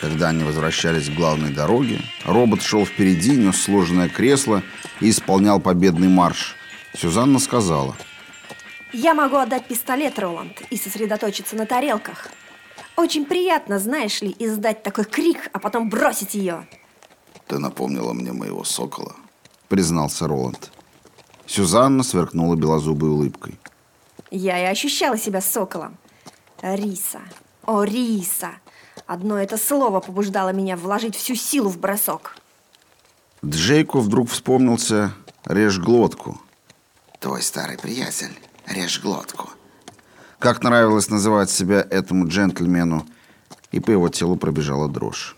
Когда они возвращались к главной дороге, робот шел впереди, нес сложенное кресло и исполнял победный марш. Сюзанна сказала. «Я могу отдать пистолет, Роланд, и сосредоточиться на тарелках. Очень приятно, знаешь ли, издать такой крик, а потом бросить ее». «Ты напомнила мне моего сокола», — признался Роланд. Сюзанна сверкнула белозубой улыбкой. Я и ощущала себя соколом. Риса. О, Риса. Одно это слово побуждало меня вложить всю силу в бросок. Джейку вдруг вспомнился «Режь глотку». Твой старый приятель, режь глотку. Как нравилось называть себя этому джентльмену, и по его телу пробежала дрожь.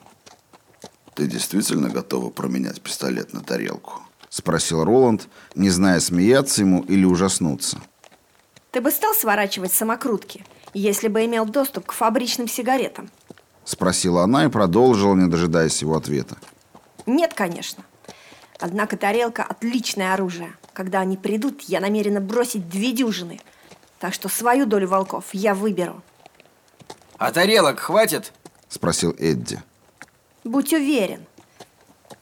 Ты действительно готова променять пистолет на тарелку? Спросил Роланд, не зная, смеяться ему или ужаснуться. Ты бы стал сворачивать самокрутки, если бы имел доступ к фабричным сигаретам? Спросила она и продолжила, не дожидаясь его ответа. Нет, конечно. Однако тарелка – отличное оружие. Когда они придут, я намерена бросить две дюжины. Так что свою долю волков я выберу. А тарелок хватит? Спросил Эдди. Будь уверен.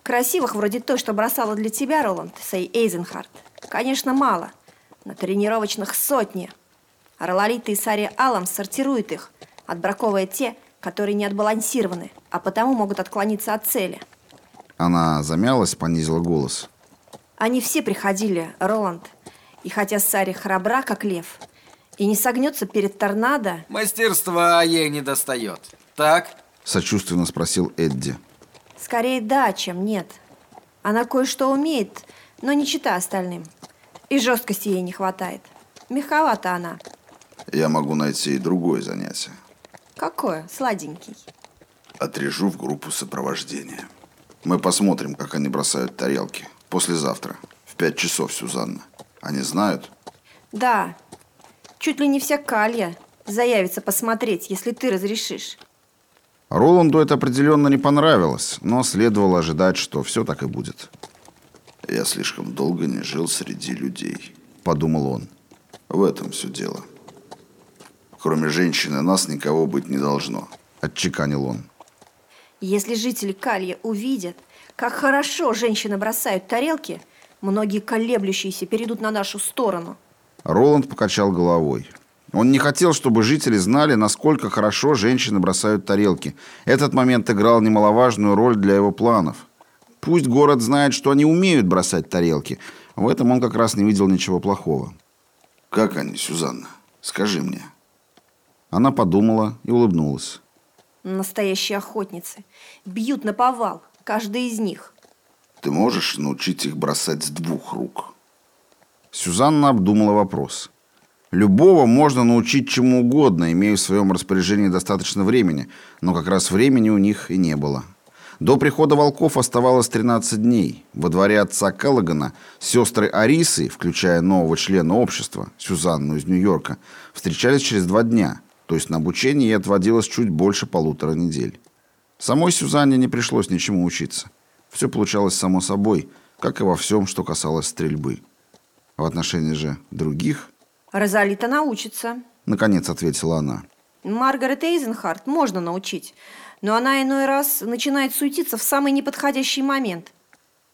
Красивых, вроде той, что бросала для тебя, Роланд, Сей Эйзенхарт, конечно, мало. На тренировочных сотни. А Рололита и Сари Алам сортируют их, отбраковывая те, которые не отбалансированы, а потому могут отклониться от цели. Она замялась, понизила голос. Они все приходили, Роланд. И хотя Сари храбра, как лев, и не согнется перед торнадо... Мастерства ей не достает. Так? Сочувственно спросил Эдди. Скорее да, чем нет. Она кое-что умеет, но не чита остальным. И жесткости ей не хватает. Меховата она. Я могу найти и другое занятие. Какое? Сладенький. Отрежу в группу сопровождения. Мы посмотрим, как они бросают тарелки. Послезавтра. В пять часов, Сюзанна. Они знают? Да. Чуть ли не вся калья заявится посмотреть, если ты разрешишь. Роланду это определенно не понравилось, но следовало ожидать, что все так и будет. «Я слишком долго не жил среди людей», — подумал он. «В этом все дело». Кроме женщины нас никого быть не должно», – отчеканил он. «Если жители Калья увидят, как хорошо женщины бросают тарелки, многие колеблющиеся перейдут на нашу сторону». Роланд покачал головой. Он не хотел, чтобы жители знали, насколько хорошо женщины бросают тарелки. Этот момент играл немаловажную роль для его планов. Пусть город знает, что они умеют бросать тарелки. В этом он как раз не видел ничего плохого. «Как они, Сюзанна? Скажи мне». Она подумала и улыбнулась. Настоящие охотницы. Бьют на повал, каждый из них. Ты можешь научить их бросать с двух рук? Сюзанна обдумала вопрос. Любого можно научить чему угодно, имея в своем распоряжении достаточно времени, но как раз времени у них и не было. До прихода волков оставалось 13 дней. Во дворе отца Келлогана сестры Арисы, включая нового члена общества, Сюзанну из Нью-Йорка, встречались через два дня – то есть на обучение ей отводилось чуть больше полутора недель. Самой Сюзанне не пришлось ничему учиться. Все получалось само собой, как и во всем, что касалось стрельбы. В отношении же других... Розалита научится. Наконец ответила она. Маргарет Эйзенхарт можно научить, но она иной раз начинает суетиться в самый неподходящий момент.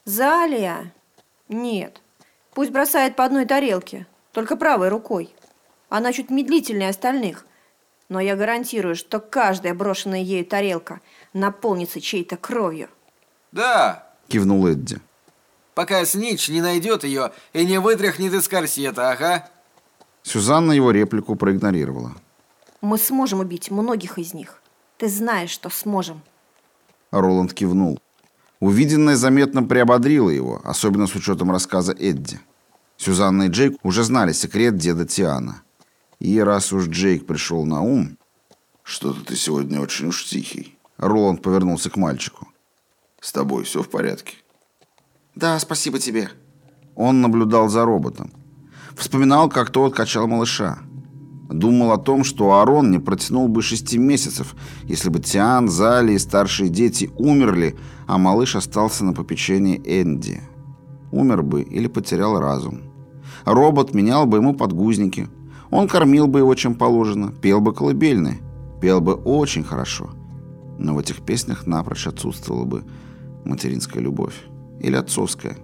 Залия? Нет. Пусть бросает по одной тарелке, только правой рукой. Она чуть медлительнее остальных – но я гарантирую, что каждая брошенная ею тарелка наполнится чьей-то кровью. Да, кивнул Эдди. Пока Снич не найдет ее и не вытряхнет из корсета, ага. Сюзанна его реплику проигнорировала. Мы сможем убить многих из них. Ты знаешь, что сможем. Роланд кивнул. Увиденное заметно приободрило его, особенно с учетом рассказа Эдди. Сюзанна и Джейк уже знали секрет деда Тиана. И раз уж Джейк пришел на ум... Что-то ты сегодня очень уж тихий. Роланд повернулся к мальчику. С тобой все в порядке? Да, спасибо тебе. Он наблюдал за роботом. Вспоминал, как тот качал малыша. Думал о том, что Аарон не протянул бы шести месяцев, если бы Тиан, Зали и старшие дети умерли, а малыш остался на попечении Энди. Умер бы или потерял разум. Робот менял бы ему подгузники, он кормил бы его чем положено, пел бы колыбельные, пел бы очень хорошо. Но в этих песнях напрочь отсутствовала бы материнская любовь. Или отцовская.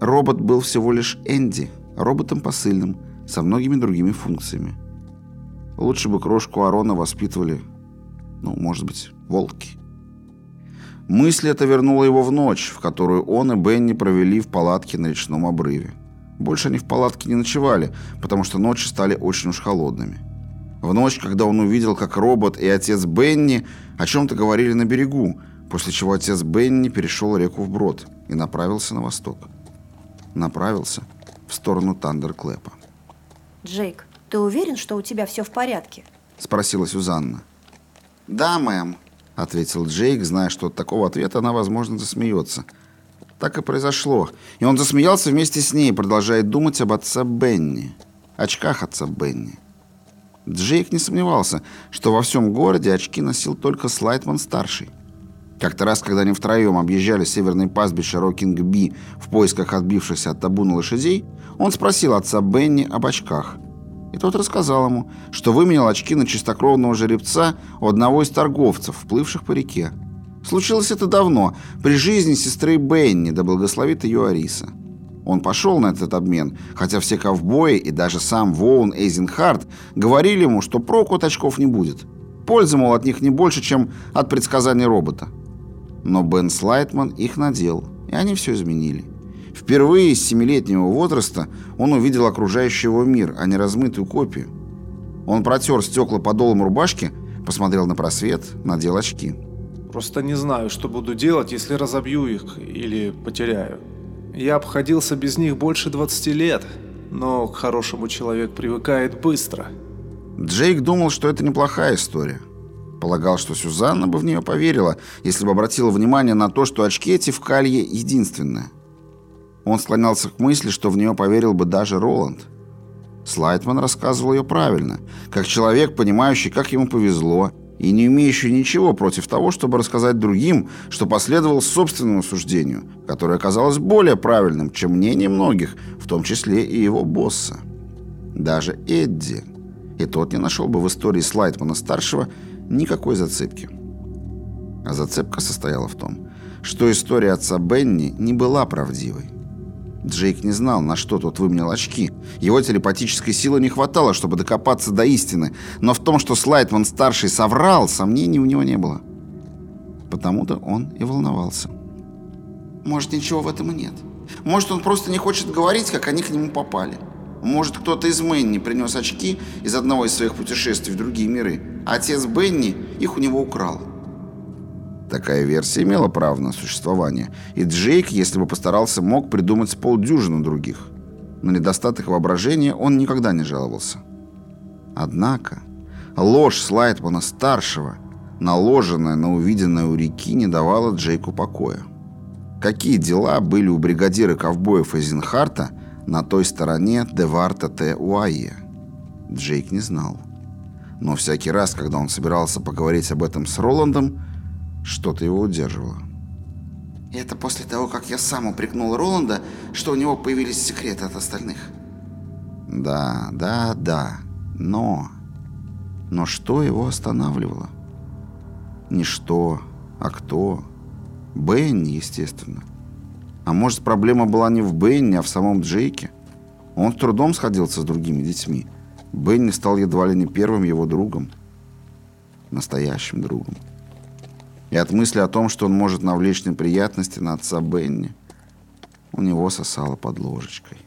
Робот был всего лишь Энди, роботом посыльным, со многими другими функциями. Лучше бы крошку Арона воспитывали, ну, может быть, волки. Мысль эта вернула его в ночь, в которую он и Бенни провели в палатке на речном обрыве. Больше они в палатке не ночевали, потому что ночи стали очень уж холодными. В ночь, когда он увидел, как робот и отец Бенни о чем-то говорили на берегу, после чего отец Бенни перешел реку вброд и направился на восток. Направился в сторону Тандерклэпа. Джейк, ты уверен, что у тебя все в порядке? Спросила Сюзанна. Да, мэм. Ответил Джейк, зная, что от такого ответа она, возможно, засмеется. Так и произошло. И он засмеялся вместе с ней, продолжая думать об отце Бенни. Очках отца Бенни. Джейк не сомневался, что во всем городе очки носил только Слайтман-старший. Как-то раз, когда они втроем объезжали северные пастбища Рокинг-Би в поисках отбившихся от табуна лошадей, он спросил отца Бенни об очках. И тот рассказал ему, что выменял очки на чистокровного жеребца у одного из торговцев, вплывших по реке. Случилось это давно, при жизни сестры Бенни, да благословит ее Ариса. Он пошел на этот обмен, хотя все ковбои и даже сам Воун Эйзенхарт говорили ему, что проку от очков не будет. Пользы, мол, от них не больше, чем от предсказаний робота. Но Бен Слайтман их надел, и они все изменили. Впервые с семилетнего возраста он увидел окружающий его мир, а не размытую копию. Он протер стекла подолом рубашки, посмотрел на просвет, надел очки. Просто не знаю, что буду делать, если разобью их или потеряю. Я обходился без них больше 20 лет, но к хорошему человек привыкает быстро. Джейк думал, что это неплохая история. Полагал, что Сюзанна бы в нее поверила, если бы обратила внимание на то, что очки эти в калье единственное. Он склонялся к мысли, что в нее поверил бы даже Роланд. Слайтман рассказывал ее правильно, как человек, понимающий, как ему повезло, и не имеющий ничего против того, чтобы рассказать другим, что последовал собственному суждению, которое оказалось более правильным, чем мнение многих, в том числе и его босса. Даже Эдди. И тот не нашел бы в истории Слайтмана-старшего никакой зацепки. А зацепка состояла в том, что история отца Бенни не была правдивой. Джейк не знал, на что тот выменял очки. Его телепатической силы не хватало, чтобы докопаться до истины, но в том, что Слайтман-старший соврал, сомнений у него не было. Потому-то он и волновался. Может, ничего в этом и нет. Может, он просто не хочет говорить, как они к нему попали. Может, кто-то из Мэнни принес очки из одного из своих путешествий в другие миры, а отец Бенни их у него украл. Такая версия имела право на существование, и Джейк, если бы постарался, мог придумать с полдюжины других. На недостаток воображения он никогда не жаловался. Однако ложь Слайтмана-старшего, наложенная на увиденное у реки, не давала Джейку покоя. Какие дела были у бригадира ковбоев Эйзенхарта на той стороне Деварта Т. Уайе? Джейк не знал. Но всякий раз, когда он собирался поговорить об этом с Роландом, что-то его удерживало. Это после того, как я сам упрекнул Роланда, что у него появились секреты от остальных. Да, да, да. Но... Но что его останавливало? Не что, а кто? Бенни, естественно. А может, проблема была не в Бенни, а в самом Джейке? Он с трудом сходился с другими детьми. Бенни стал едва ли не первым его другом. Настоящим другом и от мысли о том, что он может навлечь неприятности на отца Бенни, у него сосало под ложечкой.